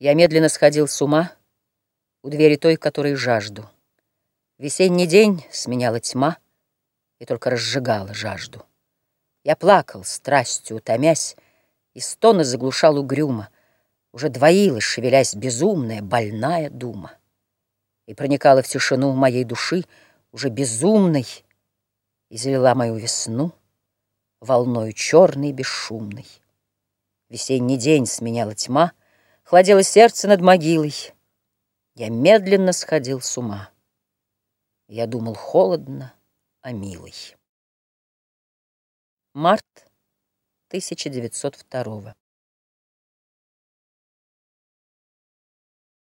Я медленно сходил с ума У двери той, которой жажду. Весенний день сменяла тьма И только разжигала жажду. Я плакал, страстью утомясь, И стоны заглушал угрюмо. Уже двоилась, шевелясь, безумная, больная дума. И проникала в тишину моей души Уже безумной, И залила мою весну Волною черной бесшумной. Весенний день сменяла тьма — Хладело сердце над могилой. Я медленно сходил с ума. Я думал холодно о милой. Март 1902